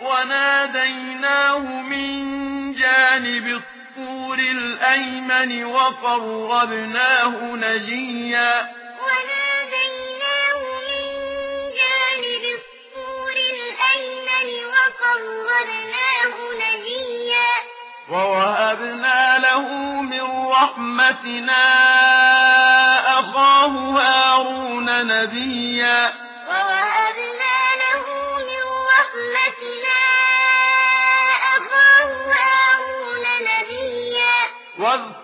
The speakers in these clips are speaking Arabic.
وناديناه من جانب الطور الأيمن وقربناه نجيا وناديناه من ووهبنا له من رحمتنا أخاه هارون نبيا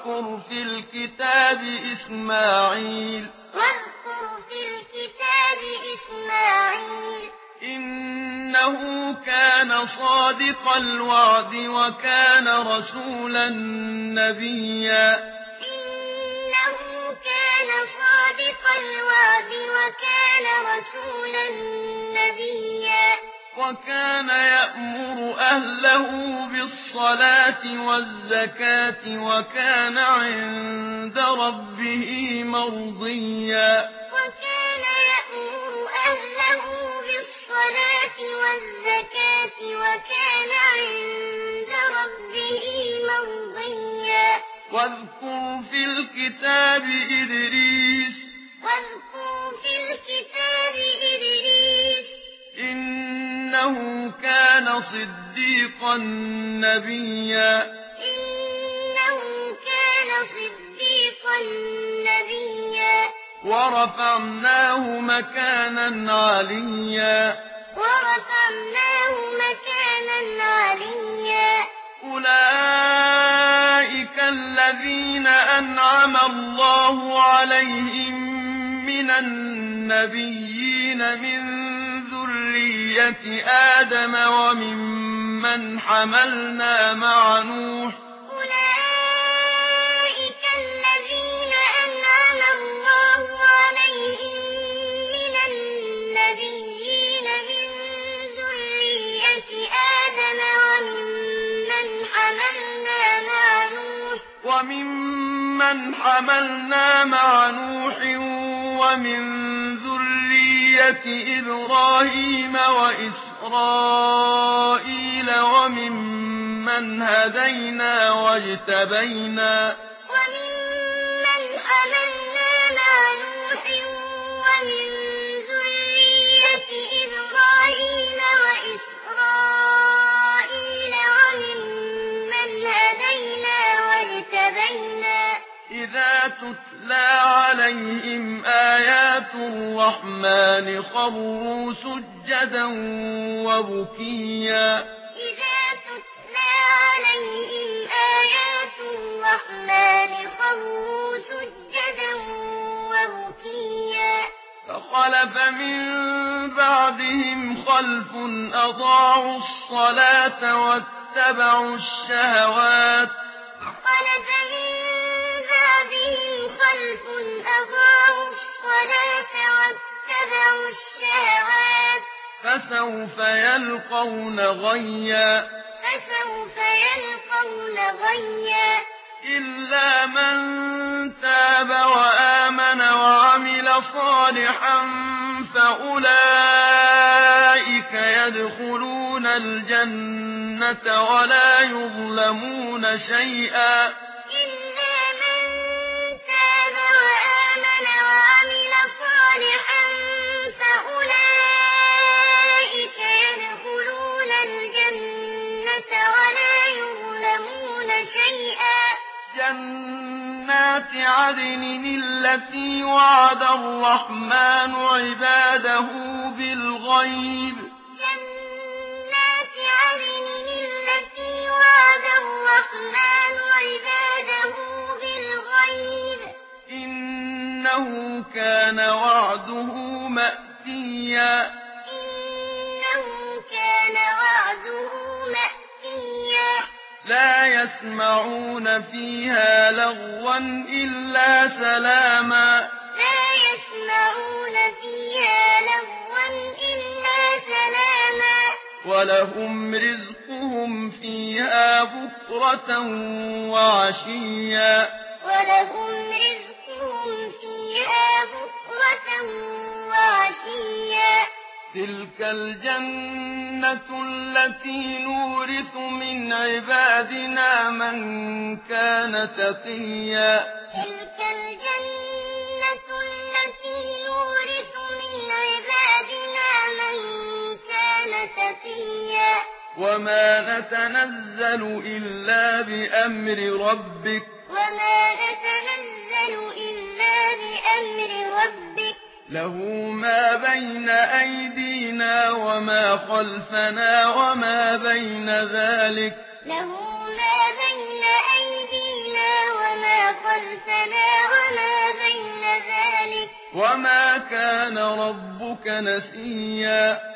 واذكر في الكتاب إسماعيل. واذكر في الكتاب إسماعيل. إنه كان صادق الوعد وكان رسولا نبيا. إنه كان صادق الوعد وكان رسولا نبيا وكان يأمر أهله بالصلاة والزكاة وكان عند ربه مرضيا. وكان يأمر أهله بالصلاة والزكاة وكان عند ربه مرضيا. واذكر في الكتاب إدريس. واذكر في الكتاب إدريس إنه كان صديقا نبيا. إنه كان صديقا نبيا. ورفعناه مكانا عليا. ورفعناه مكانا عليا. أولئك الذين أنعم الله عليهم من النبيين من ذرية آدم وممن حملنا مع نوح أولئك الذين أنعم الله عليهم من النبيين من ذرية آدم وممن حملنا مع نوح حملنا مع نوح ومن ذرية ذُرِّيَّةِ إِبْرَاهِيمَ وَإِسْرَائِيلَ وَمِمَّنْ هَدَيْنَا وَاجْتَبَيْنَا الرحمن خروا سجدا وبكيا. إذا تتلى عليهم آيات الرحمن خروا سجدا وبكيا. فخلف من بعدهم خلف أضاعوا الصلاة واتبعوا الشهوات. فخلف من بعدهم خلف أضاعوا الشهوات. فسوف يلقون غيا. فسوف يلقون غيا. إلا من تاب وآمن وعمل صالحا فأولئك يدخلون الجنة ولا يظلمون شيئا. جنات عدن التي وعد الرحمن عباده بالغيب. إنه كان وعده مأتيا. إنه كان وعده مأتيا. لا يسمعون فيها لغوا إلا سلاما. لا يسمعون فيها لغوا إلا سلاما. ولهم رزقهم فيها بكرة وعشيا. ولهم رزقهم تلك الجنة التي نورث من عبادنا من كان تقيا تلك الجنة التي نورث من عبادنا من كان تقيا وما نتنزل إلا بأمر ربك وما نتنزل إلا بأمر ربك له ما بين أيدينا وما خلفنا وما بين ذلك له ما بين أيدينا وما خلفنا وما بين ذلك وما كان ربك نسيا